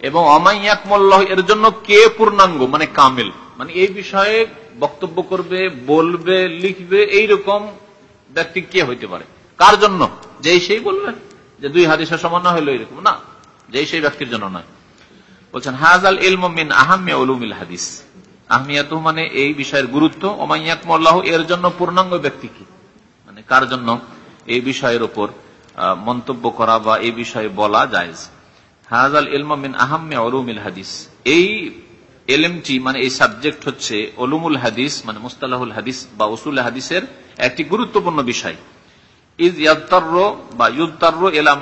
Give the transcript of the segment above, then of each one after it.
এবং অমাইয়াকমল্লাহ এর জন্য কে পূর্ণাঙ্গ? মানে কামিল। মানে এই বিষয়ে বক্তব্য করবে, বলবে, লিখবে, এইরকম ব্যক্তি কে হইতে পারে? কার জন্য? যেই সেই বলবে। যে দুই হাদিসের সমান না হইল এরকম। না, যেই সেই ব্যক্তির জন্য নয়। বলছেন হাজাল ইলমিন আহমিয়া উলুমিল হাদিস। আহমিয়াত মানে এই বিষয়ের গুরুত্ব। ওমাইয়াকমল্লাহ এর জন্য পূর্ণাঙ্গ ব্যক্তি কি? মানে কার জন্য? এই বিষয়ের উপর মন্তব্য করা বা এই বিষয়ে বলা যায় হাজাল ইলমিন আহমিয়া উলুমিল হাদিস। এই এলএমটি মানে এই সাবজেক্ট হচ্ছে অলুমুল হাদিস মানে মুস্তালাহুল হাদিস বা উসুল হাদিসের একটি গুরুত্বপূর্ণ বিষয়। বা এলা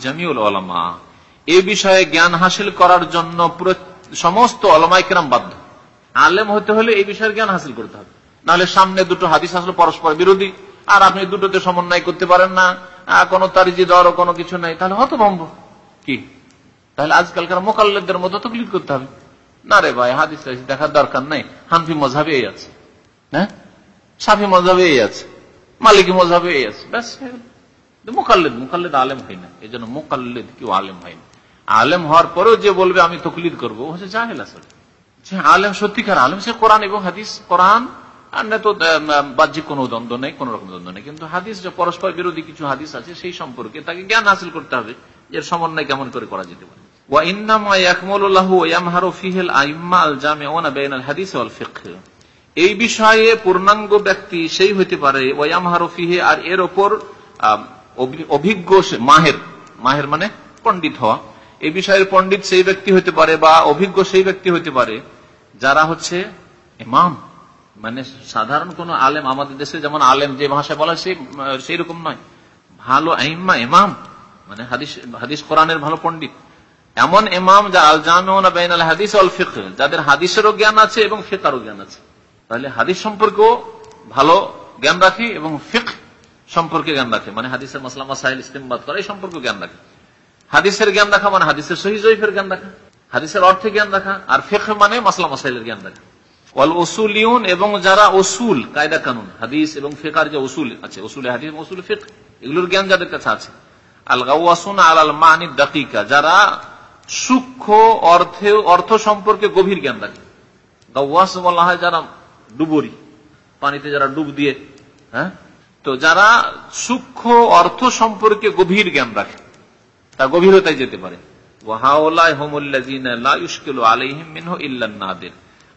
জামিউল ওলামা এই বিষয়ে জ্ঞান হাসিল করার জন্য সমস্ত অলমাইকেরাম বাধ্য। আলেম হতে হলে এই বিষয়ের জ্ঞান হাসিল করতে হবে। নাহলে সামনে দুটো হাদিস আসলে পরস্পর বিরোধী। আর আপনি দুটোতে সমন্বয় করতে পারেন না কোনো তারিজি দর, কোনো কিছু নাই, তাহলে হতভম্ব। কি? তাহলে আজকালকার মোকাল্লেদের মতো তকলিফ করতে হবে। না রে ভাই, হাদিস দেখার দরকার নেই। হানফি মজাবে এই আছে। হ্যাঁ? সাফি মজাবে এই আছে। মালিকি মজাবে এই আছে। ব্যাস মোকাল্লেদ মোকাল্লেদ আলেম হয় না। এই জন্য মোকাল্লেদ কেউ আলেম হয় না। আলেম হওয়ার পরেও যে বলবে, আমি তকলিদ করব হচ্ছে জাহেল আসলে। যে আলেম, সত্যিকার আলেম, সে কোরআন এবং হাদিস, কোরআন, আর না তো বাহ্যিক কোনো দ্বন্দ্ব নেই, কোন রকম দ্বন্দ্ব নেই। কিন্তু হাদিস, যে পরস্পর বিরোধী কিছু হাদিস আছে, সেই সম্পর্কে তাকে জ্ঞান হাসিল করতে হবে এর সমন্বয় কেমন করে করা যেতে পারে। এই বিষয়ে পূর্ণাঙ্গ ব্যক্তি সেই হইতে পারে ওয়ামহারফিহে আর এর ওপর অভিজ্ঞ মাহের মাহের মানে পণ্ডিত হওয়া। এই বিষয়ের পণ্ডিত সেই ব্যক্তি হইতে পারে বা অভিজ্ঞ সেই ব্যক্তি হইতে পারে, যারা হচ্ছে ইমাম। মানে সাধারণ কোন আলেম আমাদের দেশে যেমন আলেম যে ভাষায় বলা সেই রকম নয়। ভালো আইম্মা ইমাম। মানে হাদিস হাদিস কোরআনের ভালো পণ্ডিত। এমন ইমাম যা আল জামিউল হাদিস অল ফিক যাদের হাদিসেরও জ্ঞান আছে এবং ফেকারও জ্ঞান আছে। তাহলে হাদিস সম্পর্কেও ভালো জ্ঞান রাখে এবং ফিক সম্পর্কে জ্ঞান রাখে। মানে হাদিসের মাসলাম মাসাইল ইস্তেমবাদ করে, এই সম্পর্কে জ্ঞান রাখে। হাদিসের জ্ঞান রাখা মানে হাদিসের সহি জয়ীফের জ্ঞান রাখা। হাদিসের অর্থে জ্ঞান রাখা আর ফেক মানে মাসলা মাসাইলের জ্ঞান রাখা। ওয়াল ওসুলিউন এবং যারা ওসুল কায়দা কানুন, হাদিস এবং ফেকার যে ওসুল আছে ওসুল হাদিস ওসুল ফেক এগুলোর জ্ঞান যাদের কাছে আছে। আল গাওয়াসুন আল আল মানি দাকিকা, যারা সূক্ষ্ম অর্থে, অর্থ সম্পর্কে গভীর জ্ঞান রাখে। গাওয়াস বলা হয় যারা ডুবরি, পানিতে যারা ডুব দিয়ে হ্যাঁ? তো যারা সূক্ষ্ম অর্থ সম্পর্কে গভীর জ্ঞান রাখে তা গভীরতায় যেতে পারে।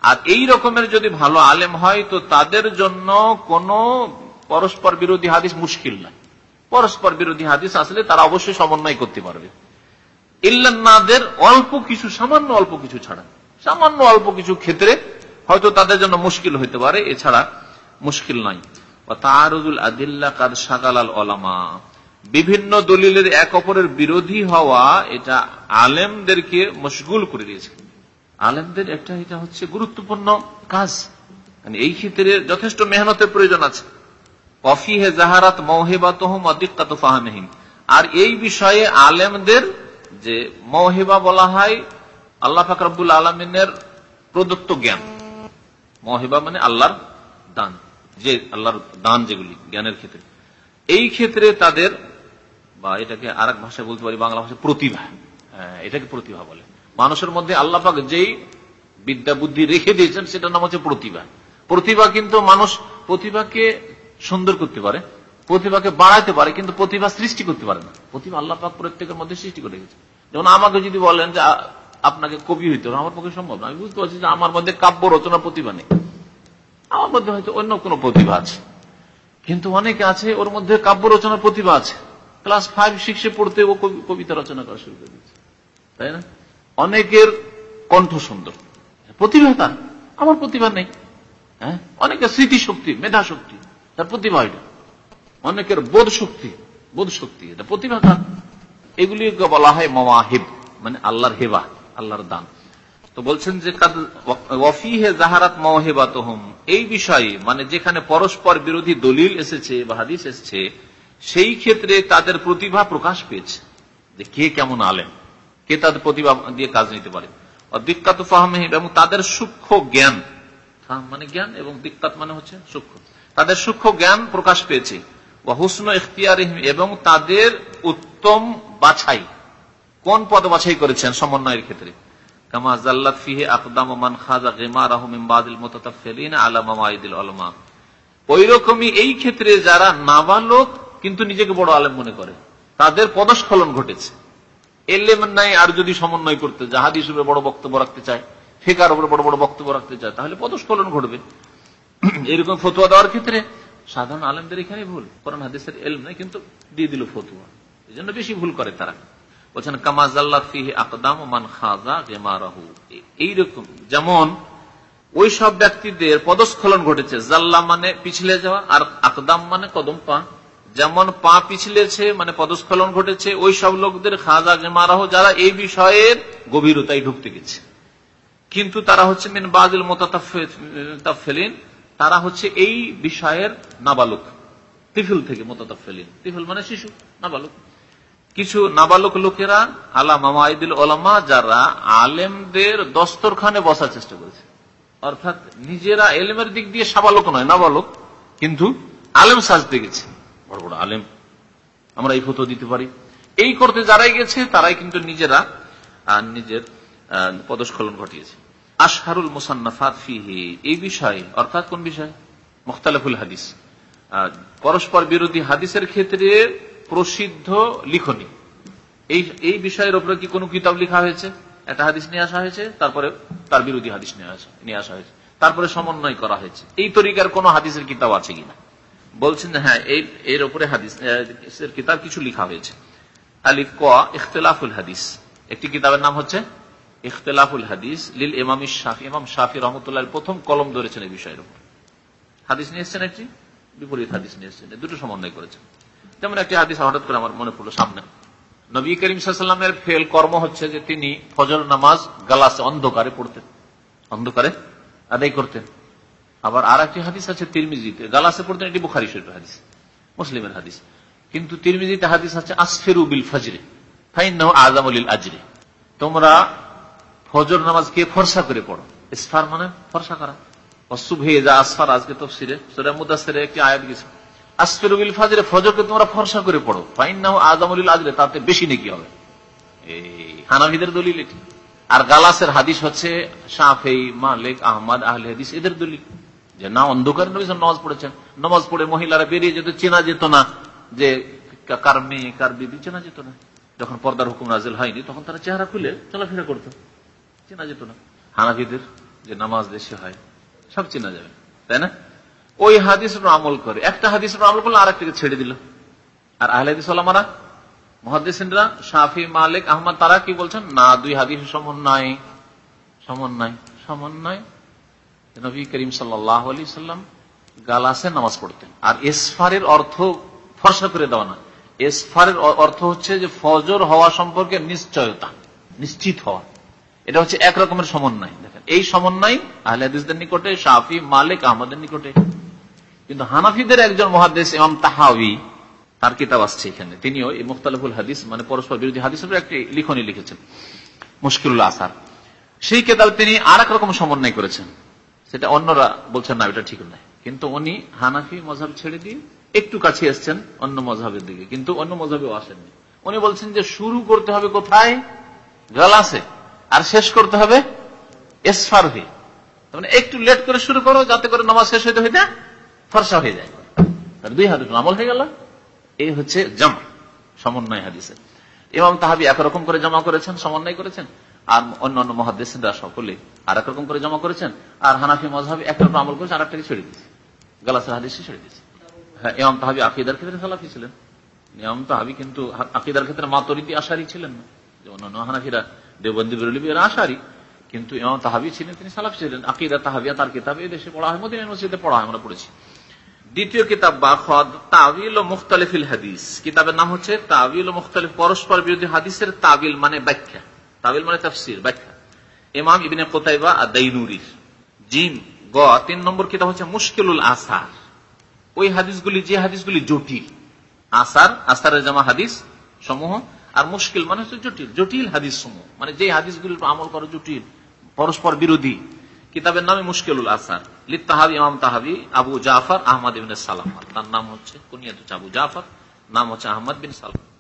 আর এই রকমের যদি ভালো আলেম হয়, তো তাদের জন্য কোন পরস্পর বিরোধী হাদিস মুশকিল না পরস্পর বিরোধী হাদিস আসলে তারা অবশ্যই সমন্বয় করতে পারবে। ইল্লান্নাদের অল্প কিছু, সামান্য অল্প কিছু ছাড়া। সামান্য অল্প কিছু ক্ষেত্রে হয়তো তাদের জন্য মুশকিল হইতে পারে, এছাড়া মুশকিল নাই। বিভিন্ন দলিলের এক অপরের বিরোধী হওয়া এটা আলেমদেরকে মশগুল করে দিয়েছে। আলেমদের একটা এটা হচ্ছে গুরুত্বপূর্ণ কাজ। মানে এই ক্ষেত্রে যথেষ্ট মেহনতের প্রয়োজন আছে। কফি হে জাহারাত মৌহেবাত ফাহামহিম। আর এই বিষয়ে আলেমদের যে মৌহেবা বলা হয় আল্লাহ ফাকরাবুল আলমিনের প্রদত্ত জ্ঞান। মহেবা মানে আল্লাহর দান, যে আল্লাহর দান যেগুলি জ্ঞানের ক্ষেত্রে। এই ক্ষেত্রে তাদের বা এটাকে আর ভাষায় বলতে পারি, বাংলা ভাষায় প্রতিভা। হ্যাঁ এটাকে প্রতিভা বলে। মানুষের মধ্যে আল্লাহ পাক যেই বিদ্যা বুদ্ধি রেখে দিয়েছেন, সেটার নাম হচ্ছে প্রতিভা। প্রতিভা কিন্তু মানুষ প্রতিভাকে সুন্দর করতে পারে। প্রতিভাকে বাড়াইতে পারে, কিন্তু প্রতিভা সৃষ্টি করতে পারে না। প্রতিভা আল্লাহ পাক প্রত্যেকের মধ্যে সৃষ্টি করে গেছে। যেমন আমাকে যদি বলেন যে আপনাকে কবি হইতে হবে, আমার পক্ষে সম্ভব না। আমি বুঝতে পারছি যে আমার মধ্যে কাব্য রচনা প্রতিভা নেই। আমার মধ্যে হয়তো অন্য কোনো প্রতিভা আছে। কিন্তু অনেকে আছে, ওর মধ্যে কাব্য রচনার প্রতিভা আছে। ক্লাস ফাইভ, সিক্সে পড়তে ও কবিতা রচনা করা শুরু করে দিচ্ছে তাই না? অনেকের কণ্ঠ সুন্দর। প্রতিভা তার। আমার প্রতিভা নেই। হ্যাঁ? অনেকের স্মৃতিশক্তি মেধা শক্তি তার প্রতিভা এটা অনেকের বোধ শক্তি বোধ শক্তি এটা প্রতিভা তার এগুলিকে বলা হয় মওয়াহিব মানে আল্লাহর হেবা, আল্লাহর দান। তো বলছেন যে ওয়ফিহে জাহারাত মহেবাতহম এই বিষয়ে মানে যেখানে পরস্পর বিরোধী দলিল এসেছে বা হাদিস এসেছে, সেই ক্ষেত্রে তাদের প্রতিভা প্রকাশ পেয়েছে। যে কে কেমন আলেন কে তাদের প্রতিভা দিয়ে কাজ নিতে পারে। দিক্কাত ফাহমে এবং তাদের সূক্ষ্ম জ্ঞান মানে জ্ঞান এবং দিক্কাত মানে হচ্ছে সূক্ষ্ম। তাদের সূক্ষ্ম জ্ঞান প্রকাশ পেয়েছে। হুসন ইখতিয়ার এবং তাদের উত্তম বাছাই। কোন পদ বাছাই করেছেন সমন্বয়ের ক্ষেত্রে? কামা খাজা গেমা রকমই এই ক্ষেত্রে যারা নাবালক, কিন্তু নিজেকে বড় আলেম মনে করে, তাদের পদস্খলন ঘটেছে। এলেম নাই আর যদি সমন্বয় করতে, জাহাদি হিসেবে বড় বক্তব্য রাখতে চায়, ফেকার উপরে বড় বড় বক্তব্য রাখতে চায়, তাহলে পদস্খলন ঘটবে। এরকম ফতুয়া দেওয়ার ক্ষেত্রে সাধারণ আলেমদের এখানে ভুল। কোরআন হাদিসের এলম নাই, কিন্তু দিয়ে দিল ফতুয়া। এই জন্য বেশি ভুল করে তারা। বলছেন কামাজাল্লা ফিহে আকদাম মান খাজা গেমারাহু। এইরকম, যেমন ওই সব ব্যক্তিদের পদস্খলন ঘটেছে। জাল্লা মানে পিছলে যাওয়া আর আকদাম মানে কদম পা। যেমন পা পিছলেছে মানে পদস্খলন ঘটেছে, ওই সব লোকদের খাজা গেমারাহ যারা এই বিষয়ের গভীরতায় ঢুকতে গেছে। কিন্তু তারা হচ্ছে মিন বাজিল মোতাফেলিন তারা হচ্ছে এই বিষয়ের নাবালক। তিফিল থেকে মোতাফেলিন তিফিল মানে শিশু, নাবালক। কিছু নাবালক লোকেরা আলা মামাইদুল ওলামা যারা আলেমদের দস্তরখানে বসার চেষ্টা করেছে। অর্থাৎ নিজেরা এলেমের দিক দিয়ে সাবালক নয়, নাবালক। কিন্তু আলেম সাজতে গেছে। বড় বড় আলেম। আমরা এই ফটো দিতে পারি। এই করতে যারাই গেছে, তারাই কিন্তু নিজেরা নিজের পদস্খলন ঘটিয়েছে। আশহারুল মুসান্নাফাত ফিহি। এই বিষয়ে, অর্থাৎ কোন বিষয়? মুখতালাফুল হাদিস। পরস্পর বিরোধী হাদিসের ক্ষেত্রে প্রসিদ্ধ লিখনি। এই এই বিষয়ের উপরে কি কোনো কিতাব লেখা হয়েছে? একটা হাদিস নিয়ে আসা হয়েছে, তারপরে তার বিরোধী হাদিস নিয়ে আসা হয়েছে। তারপরে সমন্বয় করা হয়েছে। এই তরিকার কোন হাদিসের কিতাব আছে কিনা? বলছেন হ্যাঁ এই, এর উপরে হাদিসের কিতাব কিছু লিখা হয়েছে। আলিফ ক, ইখতলাফুল হাদিস। একটি কিতাবের নাম হচ্ছে ইখতলাফুল হাদিস লিল ইমাম শাফি ইমাম শাফি রহমতুল্লাহ প্রথম কলম ধরেছেন এই বিষয়ের উপর। হাদিস নিয়ে এসছেন একটি, বিপরীত হাদিস নিয়ে এসছেন দুটো সমন্বয় করেছেন। যেমন একটি হাদিস হঠাৎ করে আমার মনে পড়ল সামনে। নবী করিম সাল্লামের ফেল কর্ম হচ্ছে যে তিনি ফজর নামাজ গালাসে অন্ধকারে পড়তেন। অন্ধকারে আদায় করতেন। আবার আর একটি হাদিস আছে তিরমিজিতে, গালাসে পড়তেন, এটি বুখারি শরীফ হাদিস, মুসলিমের হাদিস। কিন্তু তিরমিজিতে হাদিস আছে আসফেরু বিল ফজরে ফাইন আজামুল আজরে। তোমরা ফজর নামাজ কে ফর্সা করে পড়ো? ইসফার মানে ফর্সা করা। আহলে যে না অন্ধকার নামাজ পড়েছেন। নামাজ পড়ে মহিলারা বেরিয়ে যেত চেনা যেত না যে কার মেয়ে, কার বিবি, চেনা যেত না। যখন পর্দার হুকুম নাজিল হয়নি, তখন তারা চেহারা খুলে চলাফেরা করতো। চেনা যেত না। হানাফিদের যে নামাজ দেশে হয়, সব চেনা যাবে, তাই না? ওই হাদিস আমল করে, একটা হাদিস আমল করলে আর একটাকে ছেড়ে দিল। আর আহলে হাদিস ওলামারা মহাদিসরা শাফি, মালিক, আহমদ, তারা কি বলছেন? না, দুই হাদিস সমন্বয় সমন্বয় সমন্বয়। নবী করিম সাল্লাম গালাসে নামাজ পড়তেন। আর এসফারের অর্থ ফর্সা করে দেওয়া না। এসফারের অর্থ হচ্ছে যে ফজর হওয়া সম্পর্কে নিশ্চয়তা, নিশ্চিত হওয়া। এটা হচ্ছে এক রকমের সমন্বয়। দেখেন, এই সমন্বয় আহলে নিকটে, শাফি, মালিক, আহমদের নিকটে। কিন্তু হানাফিদের একজন মহাদেশ ইমাম তাহাবি তার কিতাব আসছে এখানে। তিনিও এই মুখতালিফুল হাদিস মানে পরস্পর বিরোধী হাদিসের একটি লিখনি লিখেছেন মুশকিল আসার। সেই কেতাব তিনি আর রকম সমন্বয় করেছেন। সেটা অন্যরা বলছেন, না, এটা ঠিক নয়। কিন্তু উনি হানাফি মজাব ছেড়ে দিয়ে একটু কাছে এসছেন অন্য মজাবের দিকে। কিন্তু অন্য মজাবেও আসেননি। উনি বলছেন যে, শুরু করতে হবে কোথায়? গালাসে। আর শেষ করতে হবে এসফার হয়ে মানে একটু লেট করে শুরু করো, যাতে করে নামাজ শেষ হইতে হইতে ফর্সা হয়ে যায়। দুই হাদিস আমল হয়ে গেল। এই হচ্ছে জমা, সমন্বয় হাদিসে এবং তাহাবি একরকম করে জমা করেছেন, সমন্বয় করেছেন। আর অন্য অন্য মহাদেশরা সকলে আর একরকম করে জমা করেছেন। আর হানাফি মজাবি একরকম আমল করেছেন আর একটাকে ছেড়ে দিয়েছে। গালাসের হাদিসে ছেড়ে দিয়েছে। হ্যাঁ এমাম তাহাবি আকিদার ক্ষেত্রে সালাফি ছিলেন। এমাম তাহাবি কিন্তু আকিদার ক্ষেত্রে মাতরিদি আশারি ছিলেন না। যে অন্যান্য হানাফিরা দেবন্দী বেরলিবি এরা আশারি কিন্তু ইমাম তাহাবি ছিলেন, তিনি সালাফ ছিলেন। আকিদা তাহাবিয়া, তার কিতাব এই দেশে পড়া হয় মদিনা মসজিদে পড়া হয়, আমরা পড়েছি। দ্বিতীয় কিতাব বা খদ তাবিল ও মুখতালিফিল হাদিস। কিতাবের নাম হচ্ছে তাবিল ও মুখতালিফ, পরস্পর বিরোধী হাদিসের তাবিল মানে ব্যাখ্যা। তাবিল মানে তাফসির, ব্যাখ্যা। ইমাম ইবিনে কোতাইবা আর দাইনুরির জিম গ, তিন নম্বর কিতাব হচ্ছে মুশকিলুল আসার। ওই হাদিসগুলি যে হাদিসগুলি জটিল। আসার, আসারের জামা হাদিস সমূহ আর মুশকিল মানে হচ্ছে জটিল জটিল হাদিস সমূহ মানে যে হাদিস গুলির আমল করা জটিল, পরস্পর বিরোধী। কিতাবের নামে মুশকিলুল আসার। লিত তাহাবি ইমাম তাহাবি, আবু জাফর আহমদ ইবিন সালাম। তার নাম হচ্ছে কুনিয়াত আবু জাফর, নাম হচ্ছে আহমদ বিন সালাম।